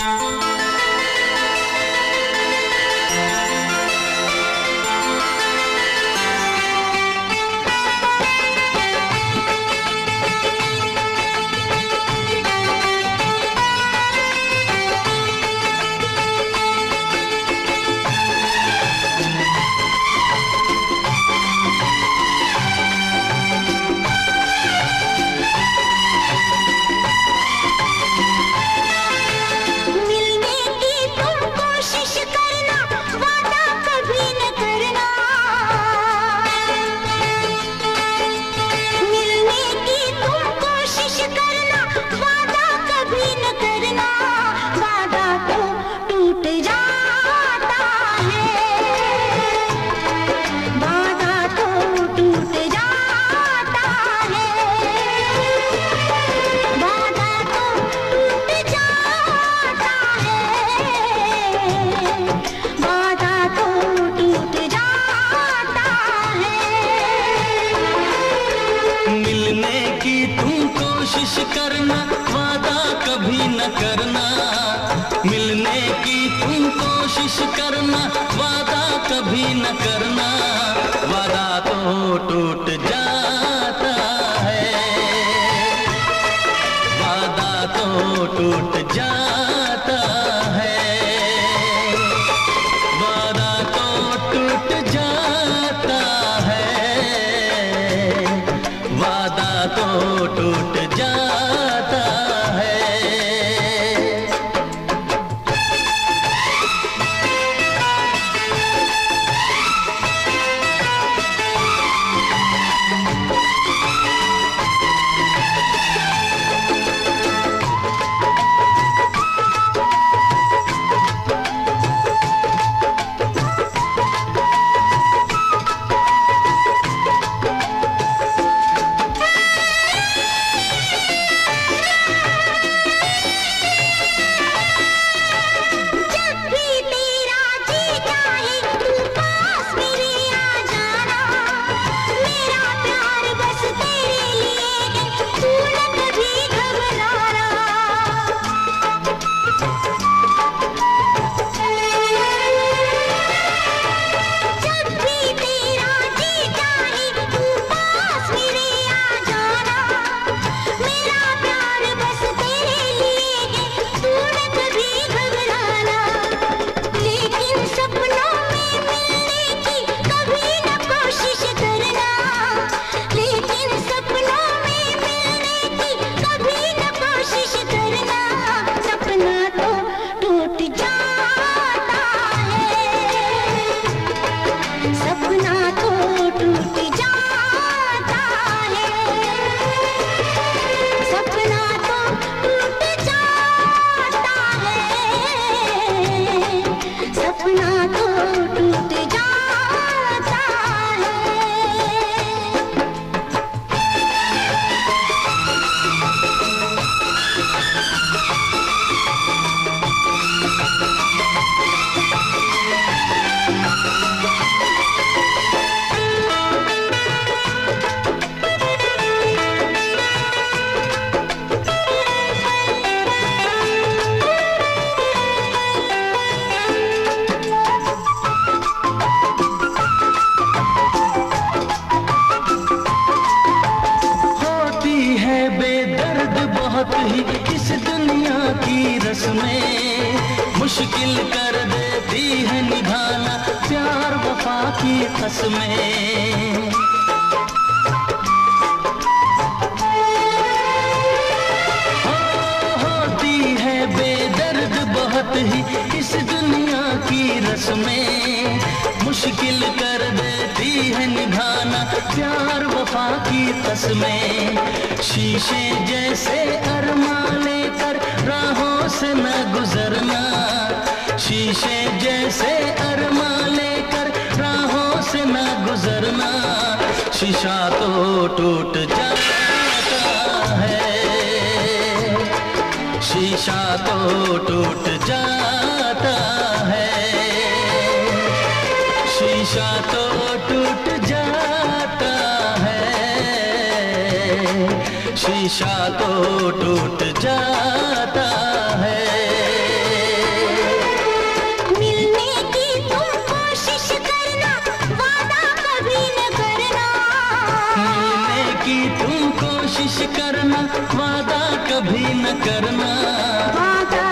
Música कोशिश करना वादा कभी न करना वादा तो टूट जाता है। वादा तो टूट ही इस दुनिया की रस्में। मुश्किल कर देती है निभाना प्यार वफा की कसमें। हो, होती है बेदर्द बहुत ही इस दुनिया की रस्में। मुश्किल कर देती है निभाना प्यार वफा की कसमें। शीशे जैसे अरमा लेकर राहों से न गुजरना। शीशे जैसे अरमा लेकर राहों से न गुजरना। शीशा तो टूट जाता है। शीशा तो टूट जाता शीशा तो टूट जाता है। मिलने की तुम कोशिश करना वादा कभी न करना। मिलने की तुम कोशिश करना वादा कभी न करना। वादा